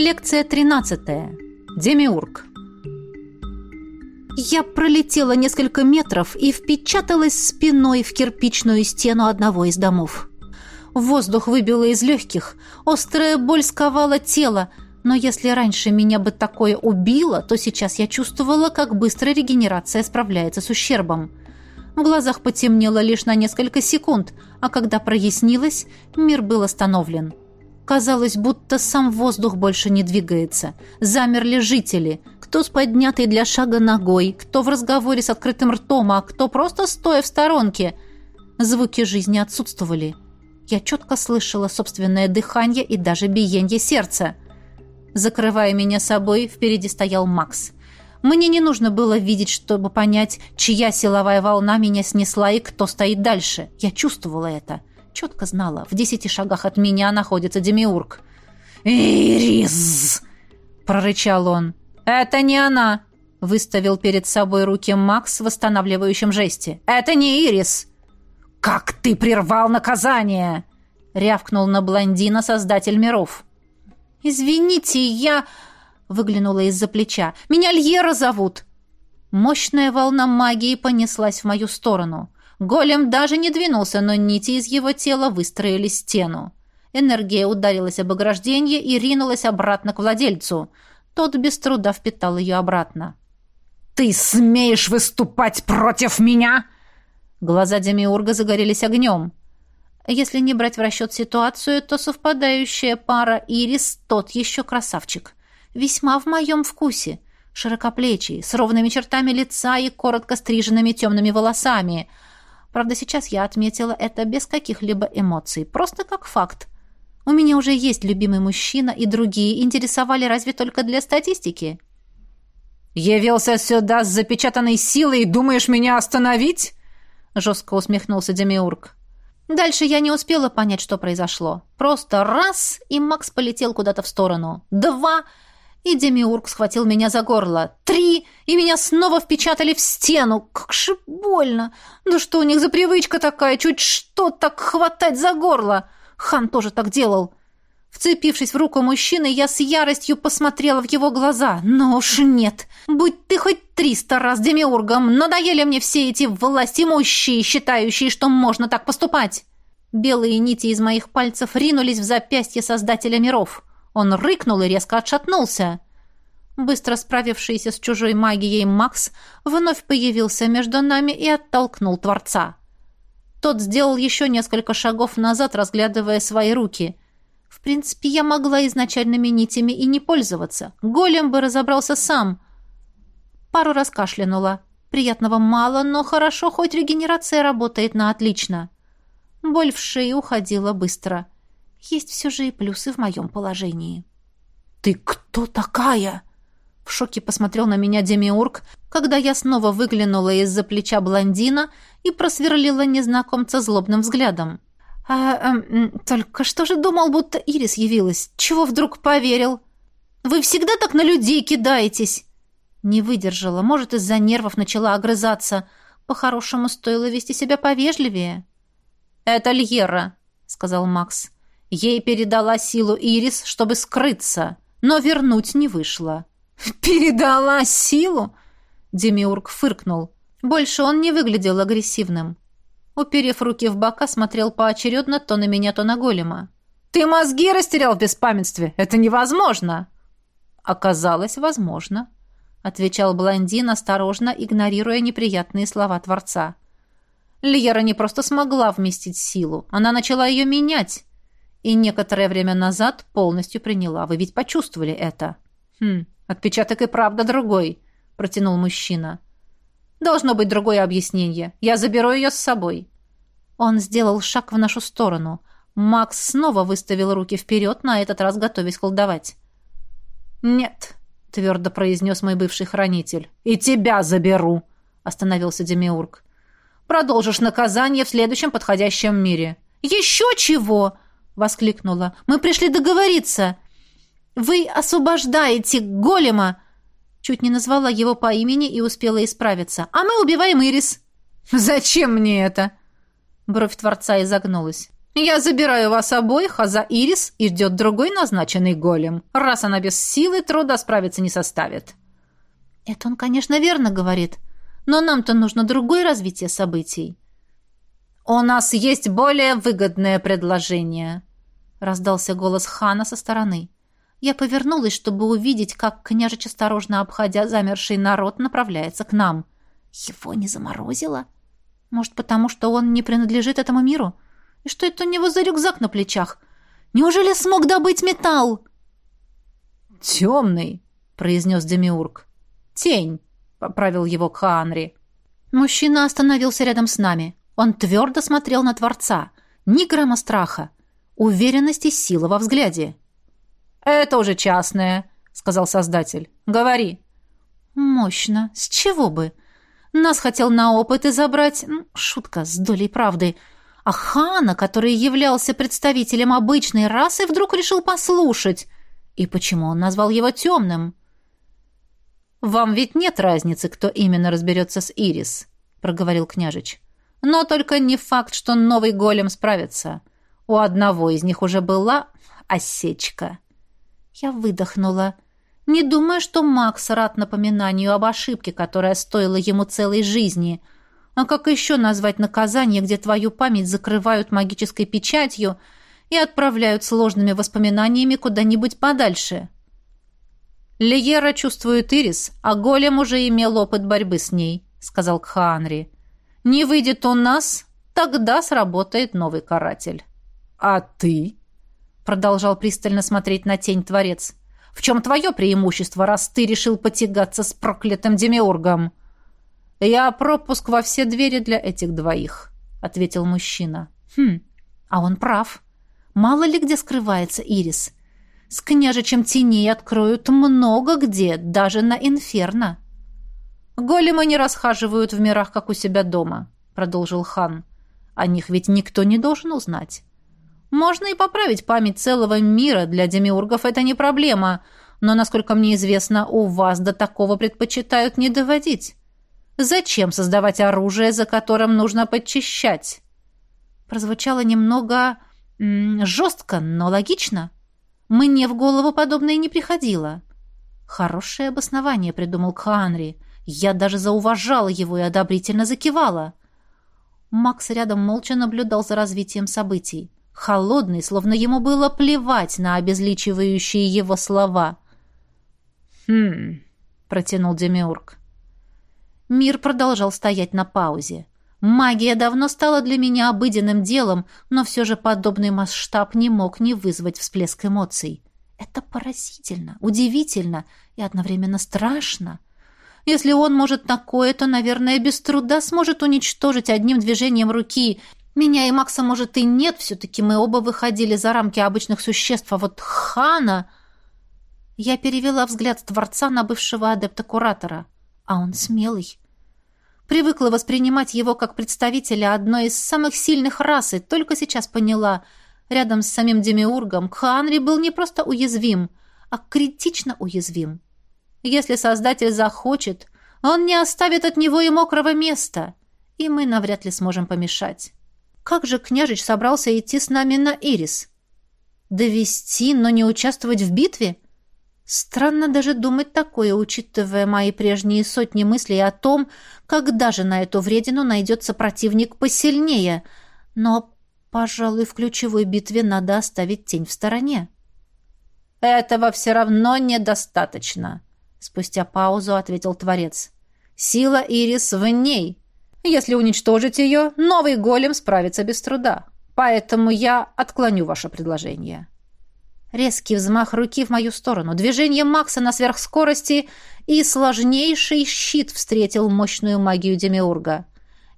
Лекция 13. Демиург. Я пролетела несколько метров и впечаталась спиной в кирпичную стену одного из домов. Воздух выбило из легких, острая боль сковала тело, но если раньше меня бы такое убило, то сейчас я чувствовала, как быстро регенерация справляется с ущербом. В глазах потемнело лишь на несколько секунд, а когда прояснилось, мир был остановлен казалось, будто сам воздух больше не двигается. Замерли жители. Кто с поднятой для шага ногой, кто в разговоре с открытым ртом, а кто просто стоя в сторонке. Звуки жизни отсутствовали. Я четко слышала собственное дыхание и даже биение сердца. Закрывая меня собой, впереди стоял Макс. Мне не нужно было видеть, чтобы понять, чья силовая волна меня снесла и кто стоит дальше. Я чувствовала это. — четко знала, в десяти шагах от меня находится Демиург. «Ирис!» — прорычал он. «Это не она!» — выставил перед собой руки Макс в восстанавливающем жесте. «Это не Ирис!» «Как ты прервал наказание!» — рявкнул на блондина создатель миров. «Извините, я...» — выглянула из-за плеча. «Меня Льера зовут!» Мощная волна магии понеслась в мою сторону — Голем даже не двинулся, но нити из его тела выстроили стену. Энергия ударилась об ограждение и ринулась обратно к владельцу. Тот без труда впитал ее обратно. «Ты смеешь выступать против меня?» Глаза Демиурга загорелись огнем. Если не брать в расчет ситуацию, то совпадающая пара Ирис тот еще красавчик. Весьма в моем вкусе. Широкоплечий, с ровными чертами лица и коротко стриженными темными волосами – Правда, сейчас я отметила это без каких-либо эмоций, просто как факт. У меня уже есть любимый мужчина, и другие интересовали разве только для статистики. «Явился сюда с запечатанной силой и думаешь меня остановить?» Жестко усмехнулся Демиург. Дальше я не успела понять, что произошло. Просто раз, и Макс полетел куда-то в сторону. Два, и Демиург схватил меня за горло. Три! И меня снова впечатали в стену. Как же больно! Да что у них за привычка такая? Чуть что так хватать за горло! Хан тоже так делал. Вцепившись в руку мужчины, я с яростью посмотрела в его глаза. Но уж нет! Будь ты хоть триста раз Демиургом, надоели мне все эти властимущие, считающие, что можно так поступать! Белые нити из моих пальцев ринулись в запястье Создателя миров — он рыкнул и резко отшатнулся. Быстро справившийся с чужой магией Макс вновь появился между нами и оттолкнул Творца. Тот сделал еще несколько шагов назад, разглядывая свои руки. В принципе, я могла изначальными нитями и не пользоваться. Голем бы разобрался сам. Пару раз кашлянула. Приятного мало, но хорошо, хоть регенерация работает на отлично. Боль в шее уходила быстро. — есть все же и плюсы в моем положении. «Ты кто такая?» В шоке посмотрел на меня Демиург, когда я снова выглянула из-за плеча блондина и просверлила незнакомца злобным взглядом. А, а, «Только что же думал, будто Ирис явилась? Чего вдруг поверил? Вы всегда так на людей кидаетесь!» Не выдержала, может, из-за нервов начала огрызаться. По-хорошему, стоило вести себя повежливее. «Это Льера», — сказал Макс. Ей передала силу Ирис, чтобы скрыться, но вернуть не вышло. «Передала силу?» Демиург фыркнул. Больше он не выглядел агрессивным. Уперев руки в бока, смотрел поочередно то на меня, то на голема. «Ты мозги растерял в беспамятстве! Это невозможно!» «Оказалось, возможно», — отвечал блондин, осторожно игнорируя неприятные слова Творца. Льера не просто смогла вместить силу, она начала ее менять, и некоторое время назад полностью приняла. Вы ведь почувствовали это?» «Хм, отпечаток и правда другой», — протянул мужчина. «Должно быть другое объяснение. Я заберу ее с собой». Он сделал шаг в нашу сторону. Макс снова выставил руки вперед, на этот раз готовясь колдовать. «Нет», — твердо произнес мой бывший хранитель. «И тебя заберу», — остановился Демиург. «Продолжишь наказание в следующем подходящем мире». «Еще чего!» воскликнула. «Мы пришли договориться!» «Вы освобождаете голема!» Чуть не назвала его по имени и успела исправиться. «А мы убиваем Ирис!» «Зачем мне это?» Бровь Творца изогнулась. «Я забираю вас обоих, а за Ирис и ждет другой назначенный голем. Раз она без силы, труда справиться не составит». «Это он, конечно, верно говорит. Но нам-то нужно другое развитие событий». «У нас есть более выгодное предложение», раздался голос хана со стороны. Я повернулась, чтобы увидеть, как княжич, осторожно обходя замерший народ, направляется к нам. Его не заморозило? Может, потому что он не принадлежит этому миру? И что это у него за рюкзак на плечах? Неужели смог добыть металл? «Темный», — произнес Демиург. «Тень», — поправил его Каанри. Мужчина остановился рядом с нами. Он твердо смотрел на Творца. Ни грамма страха уверенность и сила во взгляде. «Это уже частное», — сказал создатель. «Говори». «Мощно. С чего бы? Нас хотел на опыты забрать. Шутка с долей правды. А хана, который являлся представителем обычной расы, вдруг решил послушать. И почему он назвал его темным?» «Вам ведь нет разницы, кто именно разберется с Ирис», — проговорил княжич. «Но только не факт, что новый голем справится». У одного из них уже была осечка. Я выдохнула. Не думаю, что Макс рад напоминанию об ошибке, которая стоила ему целой жизни. А как еще назвать наказание, где твою память закрывают магической печатью и отправляют сложными воспоминаниями куда-нибудь подальше? «Лиера чувствует Ирис, а голем уже имел опыт борьбы с ней», — сказал Кхаанри. «Не выйдет он нас, тогда сработает новый каратель». «А ты?» — продолжал пристально смотреть на тень Творец. «В чем твое преимущество, раз ты решил потягаться с проклятым Демиоргом? «Я пропуск во все двери для этих двоих», — ответил мужчина. «Хм, а он прав. Мало ли где скрывается Ирис. С княжичем теней откроют много где, даже на инферно». «Големы не расхаживают в мирах, как у себя дома», — продолжил хан. «О них ведь никто не должен узнать». Можно и поправить память целого мира, для демиургов это не проблема. Но, насколько мне известно, у вас до такого предпочитают не доводить. Зачем создавать оружие, за которым нужно подчищать? Прозвучало немного жестко, но логично. Мне в голову подобное не приходило. Хорошее обоснование придумал Кханри. Я даже зауважала его и одобрительно закивала. Макс рядом молча наблюдал за развитием событий холодный, словно ему было плевать на обезличивающие его слова. «Хм...» — протянул Демиург. Мир продолжал стоять на паузе. Магия давно стала для меня обыденным делом, но все же подобный масштаб не мог не вызвать всплеск эмоций. Это поразительно, удивительно и одновременно страшно. Если он может такое, то, наверное, без труда сможет уничтожить одним движением руки — меня и Макса, может, и нет, все-таки мы оба выходили за рамки обычных существ, а вот Хана... Я перевела взгляд с Творца на бывшего адепта-куратора, а он смелый. Привыкла воспринимать его как представителя одной из самых сильных рас, и только сейчас поняла, рядом с самим Демиургом Ханри был не просто уязвим, а критично уязвим. Если Создатель захочет, он не оставит от него и мокрого места, и мы навряд ли сможем помешать. Как же княжич собрался идти с нами на Ирис? Довести, но не участвовать в битве? Странно даже думать такое, учитывая мои прежние сотни мыслей о том, когда же на эту вредину найдется противник посильнее. Но, пожалуй, в ключевой битве надо оставить тень в стороне. «Этого все равно недостаточно», — спустя паузу ответил Творец. «Сила Ирис в ней, если уничтожить ее, новый голем справится без труда. Поэтому я отклоню ваше предложение». Резкий взмах руки в мою сторону, движение Макса на сверхскорости и сложнейший щит встретил мощную магию Демиурга.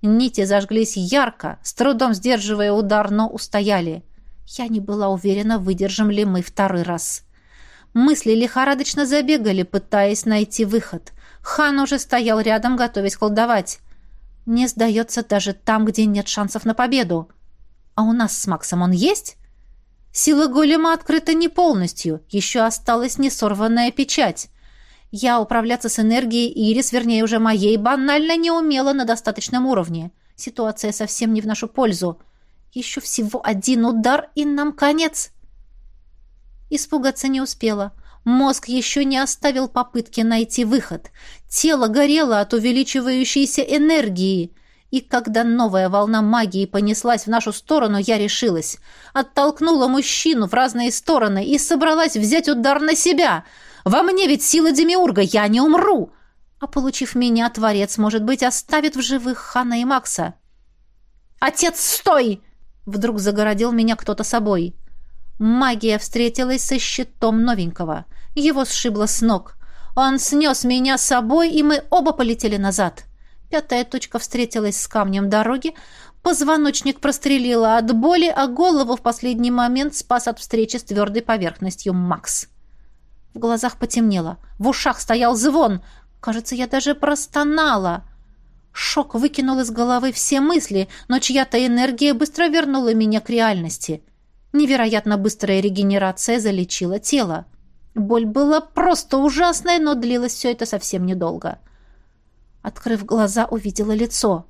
Нити зажглись ярко, с трудом сдерживая удар, но устояли. Я не была уверена, выдержим ли мы второй раз. Мысли лихорадочно забегали, пытаясь найти выход. Хан уже стоял рядом, готовясь колдовать. Не сдается даже там, где нет шансов на победу. А у нас с Максом он есть? Сила голема открыта не полностью, еще осталась несорванная печать. Я управляться с энергией Ирис, вернее уже моей, банально не умела на достаточном уровне. Ситуация совсем не в нашу пользу. Еще всего один удар, и нам конец. Испугаться не успела. Мозг еще не оставил попытки найти выход. Тело горело от увеличивающейся энергии. И когда новая волна магии понеслась в нашу сторону, я решилась. Оттолкнула мужчину в разные стороны и собралась взять удар на себя. Во мне ведь сила Демиурга, я не умру. А получив меня, Творец, может быть, оставит в живых Хана и Макса. «Отец, стой!» Вдруг загородил меня кто-то собой. Магия встретилась со щитом новенького. Его сшибло с ног. Он снес меня с собой, и мы оба полетели назад. Пятая точка встретилась с камнем дороги. Позвоночник прострелила от боли, а голову в последний момент спас от встречи с твердой поверхностью Макс. В глазах потемнело. В ушах стоял звон. Кажется, я даже простонала. Шок выкинул из головы все мысли, но чья-то энергия быстро вернула меня к реальности. Невероятно быстрая регенерация залечила тело. Боль была просто ужасная, но длилось все это совсем недолго. Открыв глаза, увидела лицо.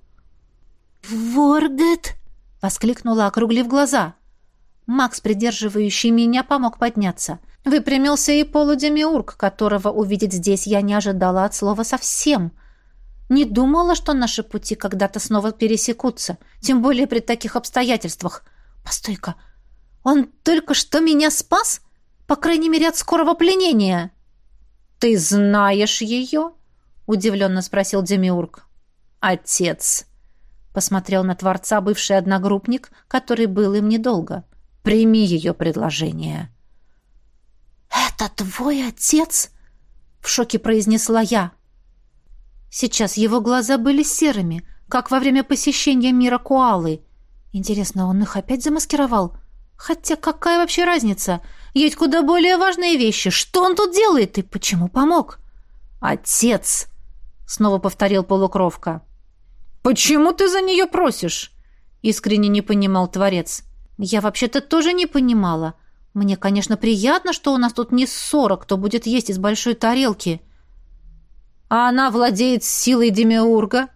«Воргет!» — воскликнула, округлив глаза. Макс, придерживающий меня, помог подняться. Выпрямился и полудемиург, которого увидеть здесь я не ожидала от слова совсем. Не думала, что наши пути когда-то снова пересекутся, тем более при таких обстоятельствах. «Постой-ка!» Он только что меня спас, по крайней мере, от скорого пленения. Ты знаешь ее? удивленно спросил Демиург. Отец. Посмотрел на Творца бывший одногруппник, который был им недолго. Прими ее предложение. «Это твой отец?» — в шоке произнесла я. Сейчас его глаза были серыми, как во время посещения мира Куалы. Интересно, он их опять замаскировал? — Хотя какая вообще разница? Есть куда более важные вещи. Что он тут делает и почему помог? Отец, снова повторил полукровка. Почему ты за нее просишь? Искренне не понимал творец. Я вообще-то тоже не понимала. Мне, конечно, приятно, что у нас тут не ссора, кто будет есть из большой тарелки. А она владеет силой демиурга,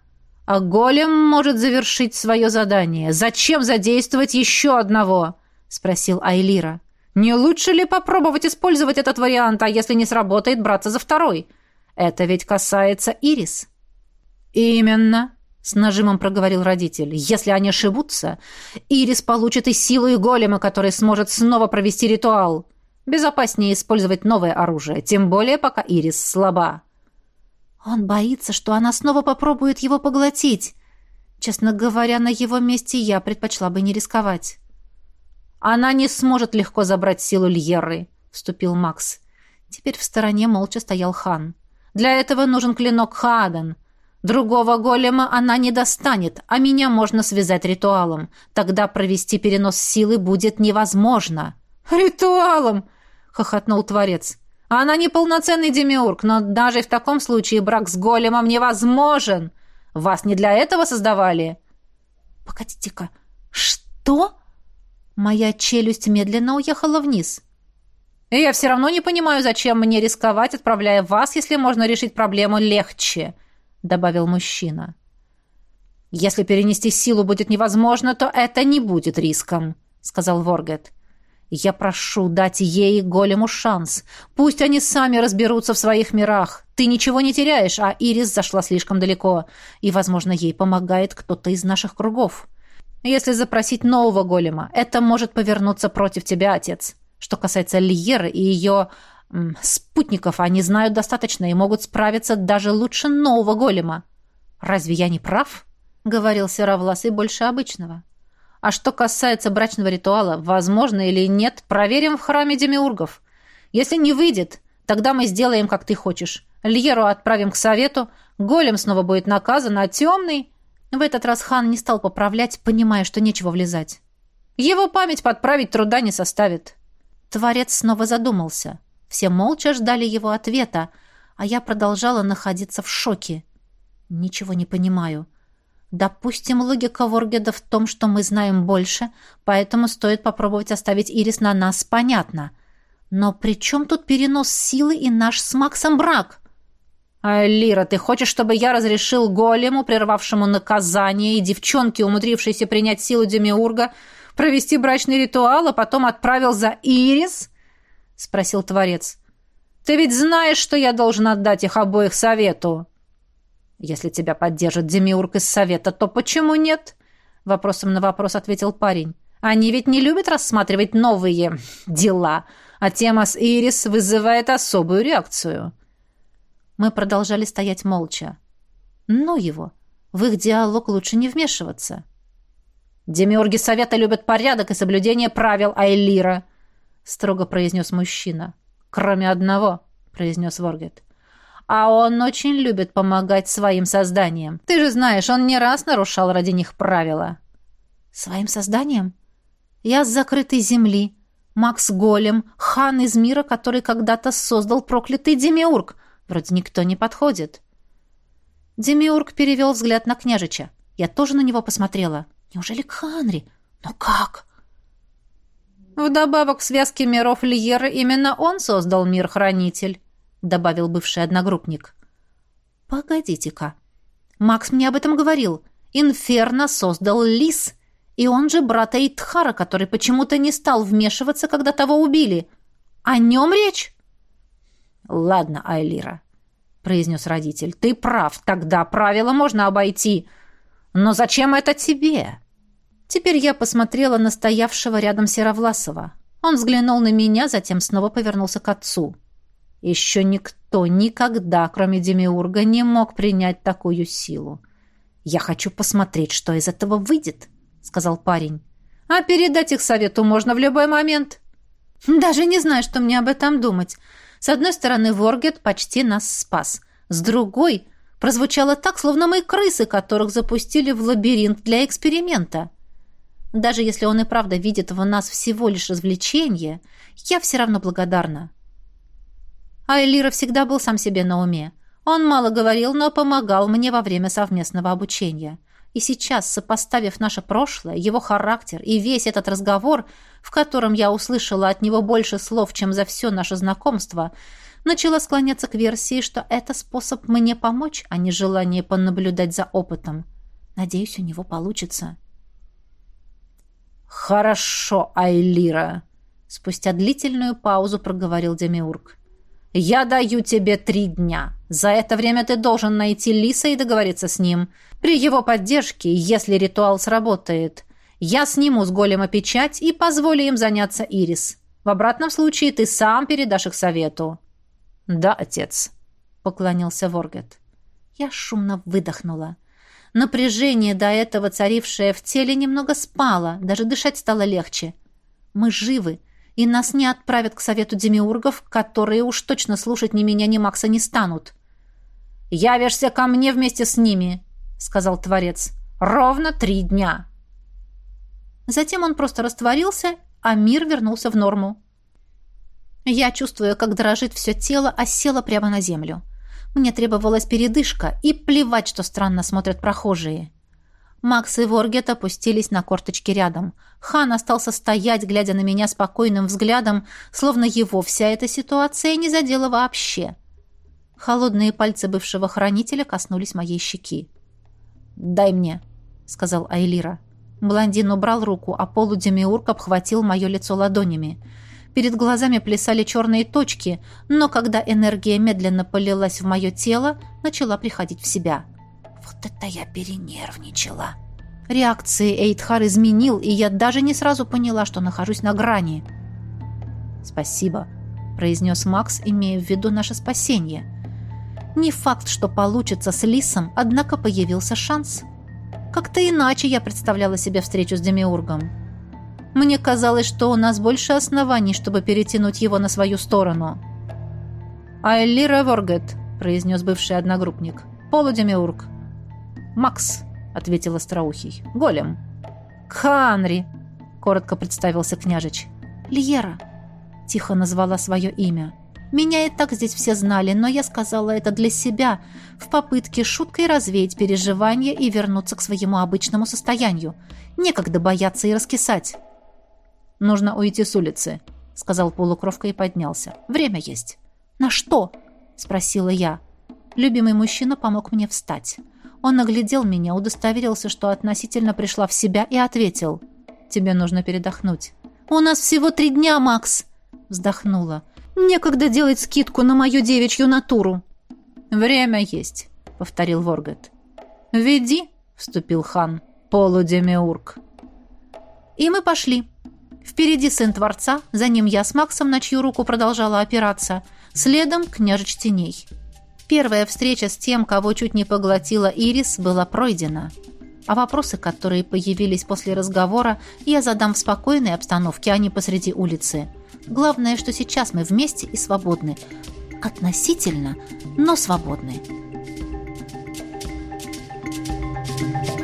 а голем может завершить свое задание. Зачем задействовать еще одного?» спросил Айлира. «Не лучше ли попробовать использовать этот вариант, а если не сработает, браться за второй? Это ведь касается Ирис». «Именно», — с нажимом проговорил родитель. «Если они ошибутся, Ирис получит и силу, и голема, который сможет снова провести ритуал. Безопаснее использовать новое оружие, тем более пока Ирис слаба». «Он боится, что она снова попробует его поглотить. Честно говоря, на его месте я предпочла бы не рисковать» она не сможет легко забрать силу Льерры», — вступил Макс. Теперь в стороне молча стоял хан. «Для этого нужен клинок Хаадан. Другого голема она не достанет, а меня можно связать ритуалом. Тогда провести перенос силы будет невозможно». «Ритуалом!» — хохотнул Творец. «Она не полноценный демиург, но даже в таком случае брак с големом невозможен. Вас не для этого создавали?» «Погодите-ка, что?» Моя челюсть медленно уехала вниз. И я все равно не понимаю, зачем мне рисковать, отправляя вас, если можно решить проблему легче, добавил мужчина. Если перенести силу будет невозможно, то это не будет риском, сказал Воргет. Я прошу дать ей и голему шанс. Пусть они сами разберутся в своих мирах. Ты ничего не теряешь, а Ирис зашла слишком далеко, и, возможно, ей помогает кто-то из наших кругов. Ну, если запросить нового голема, это может повернуться против тебя, отец. Что касается Льеры и ее м, спутников, они знают достаточно и могут справиться даже лучше нового голема. Разве я не прав? говорил Серовлас и больше обычного. А что касается брачного ритуала, возможно или нет, проверим в храме демиургов. Если не выйдет, тогда мы сделаем, как ты хочешь. Льеру отправим к совету, голем снова будет наказан, а темный... Но в этот раз хан не стал поправлять, понимая, что нечего влезать. Его память подправить труда не составит. Творец снова задумался. Все молча ждали его ответа, а я продолжала находиться в шоке. Ничего не понимаю. Допустим, логика Воргеда в том, что мы знаем больше, поэтому стоит попробовать оставить Ирис на нас, понятно. Но при чем тут перенос силы и наш с Максом брак? — «Лира, ты хочешь, чтобы я разрешил голему, прервавшему наказание, и девчонке, умудрившейся принять силу Демиурга, провести брачный ритуал, а потом отправил за Ирис?» — спросил Творец. «Ты ведь знаешь, что я должен отдать их обоих совету». «Если тебя поддержит Демиург из совета, то почему нет?» — вопросом на вопрос ответил парень. «Они ведь не любят рассматривать новые дела, а тема с Ирис вызывает особую реакцию». Мы продолжали стоять молча. Ну его. В их диалог лучше не вмешиваться. «Демиурги Совета любят порядок и соблюдение правил Айлира», — строго произнес мужчина. «Кроме одного», — произнес Воргет. «А он очень любит помогать своим созданиям. Ты же знаешь, он не раз нарушал ради них правила». «Своим созданием? Я с закрытой земли», Макс Голем, хан из мира, который когда-то создал проклятый Демиург. Вроде никто не подходит. Демиург перевел взгляд на княжича. Я тоже на него посмотрела. Неужели к Ханри? Но как? Вдобавок в связке миров Льера именно он создал мир-хранитель, добавил бывший одногруппник. Погодите-ка. Макс мне об этом говорил. Инферно создал лис, и он же брата Итхара, который почему-то не стал вмешиваться, когда того убили. О нем речь? Ладно, Айлира, произнес родитель, ты прав, тогда правила можно обойти. Но зачем это тебе? Теперь я посмотрела на стоявшего рядом Серовласова. Он взглянул на меня, затем снова повернулся к отцу. Еще никто никогда, кроме Демиурга, не мог принять такую силу. «Я хочу посмотреть, что из этого выйдет», — сказал парень. «А передать их совету можно в любой момент». «Даже не знаю, что мне об этом думать. С одной стороны, Воргет почти нас спас. С другой, прозвучало так, словно мы крысы, которых запустили в лабиринт для эксперимента. Даже если он и правда видит в нас всего лишь развлечение, я все равно благодарна. А всегда был сам себе на уме. Он мало говорил, но помогал мне во время совместного обучения. И сейчас, сопоставив наше прошлое, его характер и весь этот разговор, в котором я услышала от него больше слов, чем за все наше знакомство, начала склоняться к версии, что это способ мне помочь, а не желание понаблюдать за опытом. Надеюсь, у него получится. «Хорошо, Айлира», — спустя длительную паузу проговорил Демиург. «Я даю тебе три дня». За это время ты должен найти Лиса и договориться с ним. При его поддержке, если ритуал сработает, я сниму с голема печать и позволю им заняться Ирис. В обратном случае ты сам передашь их совету». «Да, отец», — поклонился Воргет. Я шумно выдохнула. Напряжение, до этого царившее в теле, немного спало, даже дышать стало легче. «Мы живы, и нас не отправят к совету демиургов, которые уж точно слушать ни меня, ни Макса не станут. «Явишься ко мне вместе с ними», — сказал Творец. «Ровно три дня». Затем он просто растворился, а мир вернулся в норму. Я, чувствуя, как дрожит все тело, а осела прямо на землю. Мне требовалась передышка, и плевать, что странно смотрят прохожие. Макс и Воргет опустились на корточки рядом. Хан остался стоять, глядя на меня спокойным взглядом, словно его вся эта ситуация не задела вообще. Холодные пальцы бывшего хранителя коснулись моей щеки. «Дай мне», — сказал Айлира. Блондин убрал руку, а полудемиург обхватил мое лицо ладонями. Перед глазами плясали черные точки, но когда энергия медленно полилась в мое тело, начала приходить в себя вот это я перенервничала. Реакции Эйтхар изменил, и я даже не сразу поняла, что нахожусь на грани. «Спасибо», — произнес Макс, имея в виду наше спасение. «Не факт, что получится с Лисом, однако появился шанс. Как-то иначе я представляла себе встречу с Демиургом. Мне казалось, что у нас больше оснований, чтобы перетянуть его на свою сторону». «Айли Реворгет», — произнес бывший одногруппник. «Полудемиург». «Макс», — ответил остроухий. «Голем». «Ханри», — коротко представился княжич. «Льера», — тихо назвала свое имя. «Меня и так здесь все знали, но я сказала это для себя, в попытке шуткой развеять переживания и вернуться к своему обычному состоянию. Некогда бояться и раскисать». «Нужно уйти с улицы», — сказал полукровка и поднялся. «Время есть». «На что?» — спросила я. Любимый мужчина помог мне встать. Он оглядел меня, удостоверился, что относительно пришла в себя и ответил. «Тебе нужно передохнуть». «У нас всего три дня, Макс!» — вздохнула. «Некогда делать скидку на мою девичью натуру». «Время есть», — повторил Воргет. «Веди», — вступил хан, — «полудемиург». И мы пошли. Впереди сын Творца, за ним я с Максом, на чью руку продолжала опираться, следом княжеч теней. Первая встреча с тем, кого чуть не поглотила Ирис, была пройдена. А вопросы, которые появились после разговора, я задам в спокойной обстановке, а не посреди улицы. Главное, что сейчас мы вместе и свободны. Относительно, но свободны. Thank you.